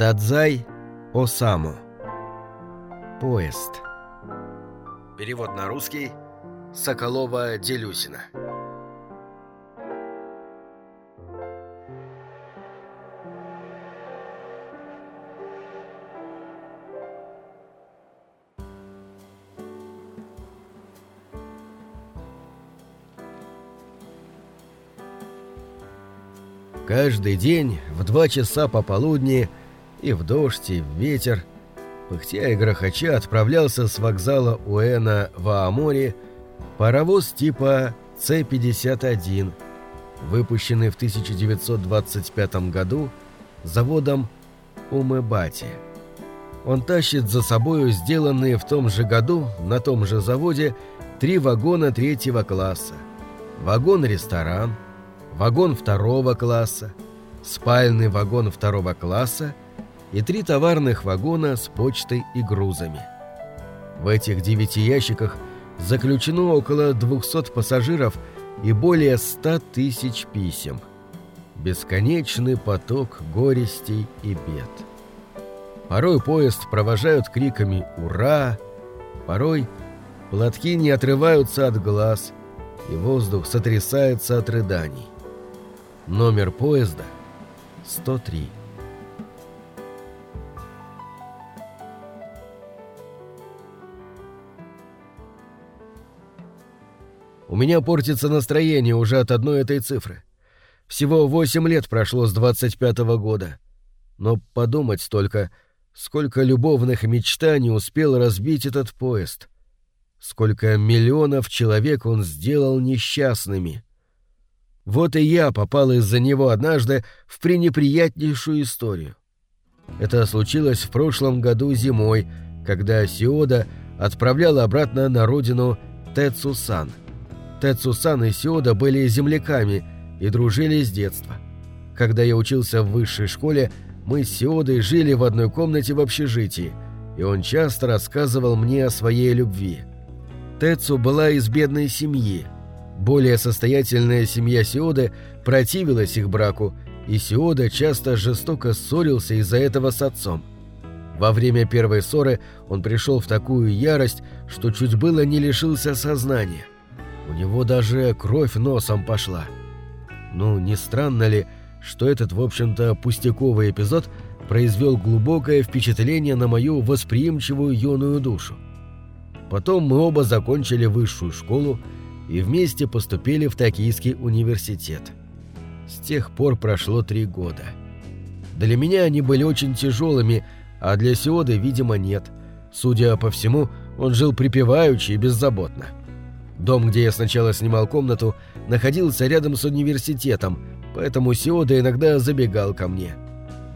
Дадзай Осаму. Поезд. Перевод на русский Соколова Делюсина. Каждый день в два часа пополудни и в дождь, и в ветер, пыхтя и грохоча отправлялся с вокзала Уэна в Аамори паровоз типа С-51, выпущенный в 1925 году заводом Умэбати. Он тащит за собою сделанные в том же году на том же заводе три вагона третьего класса, вагон-ресторан – вагон второго класса, спальный вагон второго класса и три товарных вагона с почтой и грузами. В этих девяти ящиках заключено около 200 пассажиров и более 100 тысяч писем. Бесконечный поток горестей и бед. Порой поезд провожают криками «Ура!», порой платки не отрываются от глаз, и воздух сотрясается от рыданий. Номер поезда 103. У меня портится настроение уже от одной этой цифры. Всего восемь лет прошло с двадцать пятого года. Но подумать только, сколько любовных мечтаний успел разбить этот поезд. Сколько миллионов человек он сделал несчастными — вот и я попал из-за него однажды в пренеприятнейшую историю. Это случилось в прошлом году зимой, когда Сиода отправляла обратно на родину Тецусан. Тецусан и Сиода были земляками и дружили с детства. Когда я учился в высшей школе, мы с Сиодой жили в одной комнате в общежитии, и он часто рассказывал мне о своей любви. Тецу была из бедной семьи – более состоятельная семья Сиоды противилась их браку, и Сиода часто жестоко ссорился из-за этого с отцом. Во время первой ссоры он пришел в такую ярость, что чуть было не лишился сознания. У него даже кровь носом пошла. Ну, не странно ли, что этот, в общем-то, пустяковый эпизод произвел глубокое впечатление на мою восприимчивую юную душу. Потом мы оба закончили высшую школу, и вместе поступили в Токийский университет. С тех пор прошло три года. Для меня они были очень тяжелыми, а для Сиоды, видимо, нет. Судя по всему, он жил припеваючи и беззаботно. Дом, где я сначала снимал комнату, находился рядом с университетом, поэтому Сиода иногда забегал ко мне.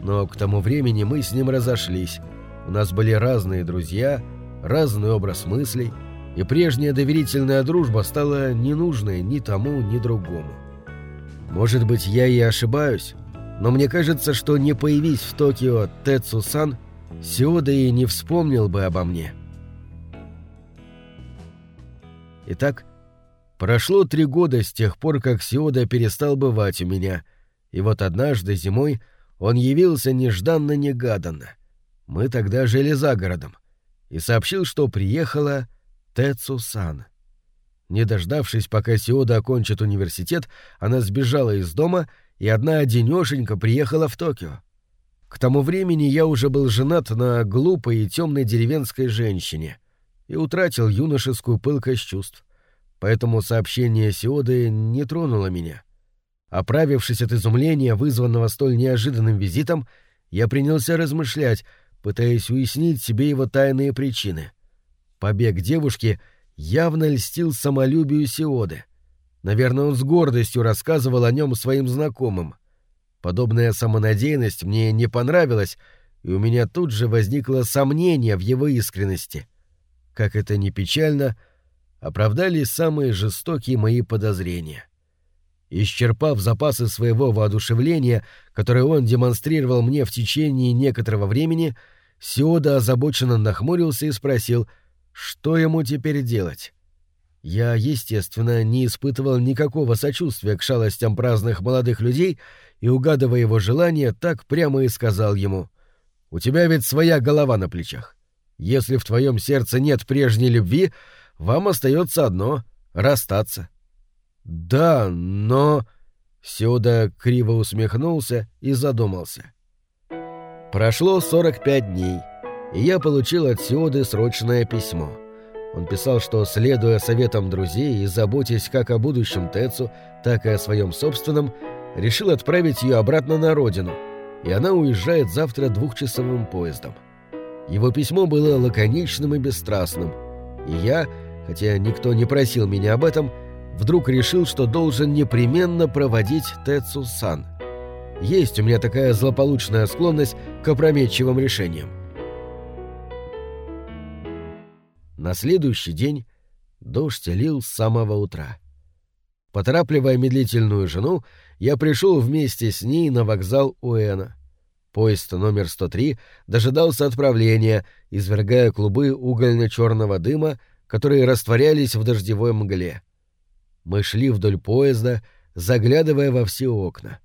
Но к тому времени мы с ним разошлись. У нас были разные друзья, разный образ мыслей — и прежняя доверительная дружба стала ненужной ни тому, ни другому. Может быть, я и ошибаюсь, но мне кажется, что не появись в Токио Тецу-сан, Сиода и не вспомнил бы обо мне. Итак, прошло три года с тех пор, как Сиода перестал бывать у меня, и вот однажды зимой он явился нежданно-негаданно. Мы тогда жили за городом, и сообщил, что приехала Тецу-сан. Не дождавшись, пока Сиода окончит университет, она сбежала из дома и одна одинешенька приехала в Токио. К тому времени я уже был женат на глупой и темной деревенской женщине и утратил юношескую пылкость чувств. Поэтому сообщение Сиоды не тронуло меня. Оправившись от изумления, вызванного столь неожиданным визитом, я принялся размышлять, пытаясь уяснить себе его тайные причины. Побег девушки явно льстил самолюбию Сиоды. Наверное, он с гордостью рассказывал о нем своим знакомым. Подобная самонадеянность мне не понравилась, и у меня тут же возникло сомнение в его искренности. Как это ни печально, оправдались самые жестокие мои подозрения. Исчерпав запасы своего воодушевления, которое он демонстрировал мне в течение некоторого времени, Сиода озабоченно нахмурился и спросил — что ему теперь делать? Я, естественно, не испытывал никакого сочувствия к шалостям праздных молодых людей и, угадывая его желание, так прямо и сказал ему. У тебя ведь своя голова на плечах. Если в твоем сердце нет прежней любви, вам остается одно — расстаться. Да, но... Сюда криво усмехнулся и задумался. Прошло 45 дней, и я получил от Сиоды срочное письмо. Он писал, что, следуя советам друзей и заботясь как о будущем Тецу, так и о своем собственном, решил отправить ее обратно на родину, и она уезжает завтра двухчасовым поездом. Его письмо было лаконичным и бесстрастным, и я, хотя никто не просил меня об этом, вдруг решил, что должен непременно проводить Тецу-сан. Есть у меня такая злополучная склонность к опрометчивым решениям. На следующий день дождь лил с самого утра. Поторапливая медлительную жену, я пришел вместе с ней на вокзал Уэна. Поезд номер 103 дожидался отправления, извергая клубы угольно-черного дыма, которые растворялись в дождевой мгле. Мы шли вдоль поезда, заглядывая во все окна.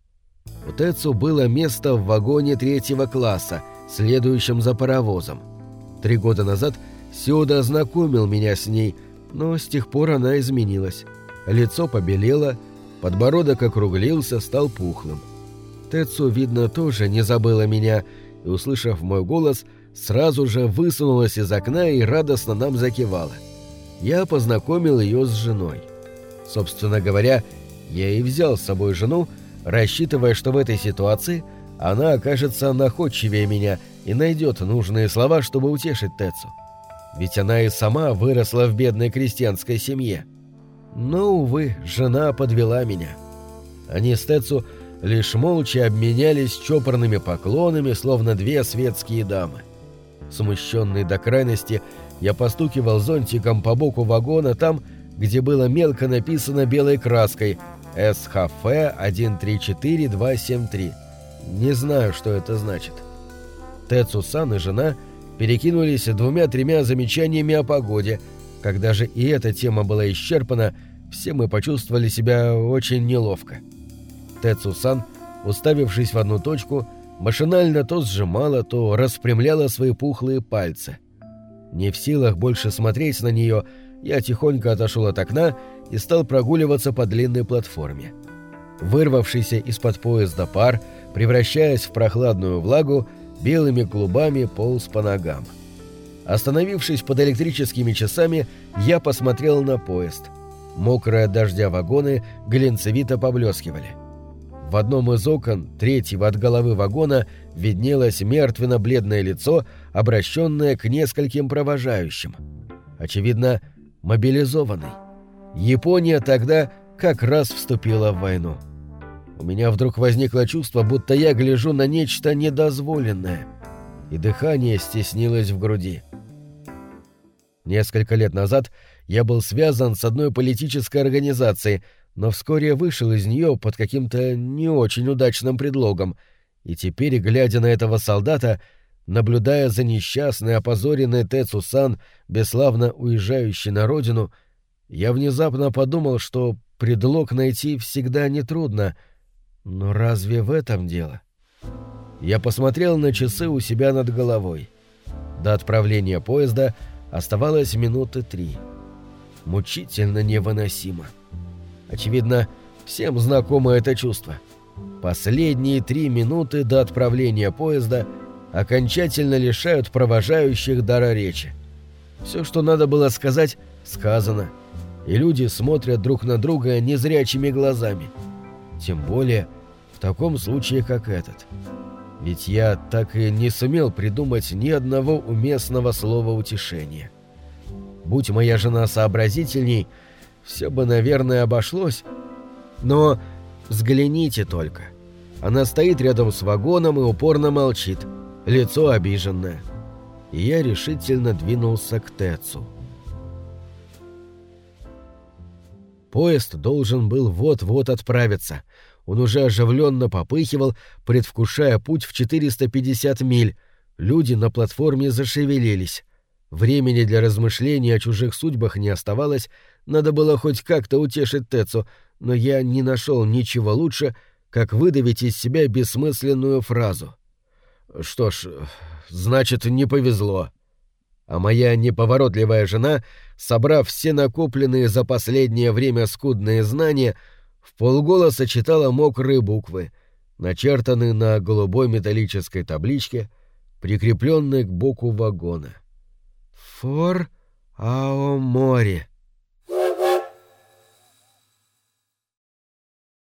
У Тецу было место в вагоне третьего класса, следующем за паровозом. Три года назад Сюда знакомил меня с ней, но с тех пор она изменилась. Лицо побелело, подбородок округлился, стал пухлым. Тецу, видно, тоже не забыла меня, и, услышав мой голос, сразу же высунулась из окна и радостно нам закивала. Я познакомил ее с женой. Собственно говоря, я и взял с собой жену, рассчитывая, что в этой ситуации она окажется находчивее меня и найдет нужные слова, чтобы утешить Тецу. Ведь она и сама выросла в бедной крестьянской семье. Но, увы, жена подвела меня. Они с Тецу лишь молча обменялись чопорными поклонами, словно две светские дамы. Смущенный до крайности, я постукивал зонтиком по боку вагона там, где было мелко написано белой краской «СХФ 134273». Не знаю, что это значит. Тецу-сан и жена перекинулись двумя-тремя замечаниями о погоде. Когда же и эта тема была исчерпана, все мы почувствовали себя очень неловко. Тецу-сан, уставившись в одну точку, машинально то сжимала, то распрямляла свои пухлые пальцы. Не в силах больше смотреть на нее, я тихонько отошел от окна и стал прогуливаться по длинной платформе. Вырвавшийся из-под поезда пар, превращаясь в прохладную влагу, белыми клубами полз по ногам. Остановившись под электрическими часами, я посмотрел на поезд. Мокрые от дождя вагоны глинцевито поблескивали. В одном из окон третьего от головы вагона виднелось мертвенно-бледное лицо, обращенное к нескольким провожающим. Очевидно, мобилизованный. Япония тогда как раз вступила в войну. У меня вдруг возникло чувство, будто я гляжу на нечто недозволенное, и дыхание стеснилось в груди. Несколько лет назад я был связан с одной политической организацией, но вскоре вышел из нее под каким-то не очень удачным предлогом, и теперь, глядя на этого солдата, наблюдая за несчастной, опозоренной Тецу-сан, бесславно уезжающей на родину, я внезапно подумал, что предлог найти всегда нетрудно. Но разве в этом дело? Я посмотрел на часы у себя над головой. До отправления поезда оставалось минуты три. Мучительно невыносимо. Очевидно, всем знакомо это чувство. Последние три минуты до отправления поезда — окончательно лишают провожающих дара речи. Все, что надо было сказать, сказано, и люди смотрят друг на друга незрячими глазами. Тем более в таком случае, как этот. Ведь я так и не сумел придумать ни одного уместного слова утешения. Будь моя жена сообразительней, все бы, наверное, обошлось. Но взгляните только. Она стоит рядом с вагоном и упорно молчит – лицо обиженное. И я решительно двинулся к Тецу. Поезд должен был вот-вот отправиться. Он уже оживленно попыхивал, предвкушая путь в 450 миль. Люди на платформе зашевелились. Времени для размышлений о чужих судьбах не оставалось, надо было хоть как-то утешить Тецу, но я не нашел ничего лучше, как выдавить из себя бессмысленную фразу. Что ж, значит, не повезло. А моя неповоротливая жена, собрав все накопленные за последнее время скудные знания, в полголоса читала мокрые буквы, начертанные на голубой металлической табличке, прикрепленной к боку вагона. «Фор Ао море»,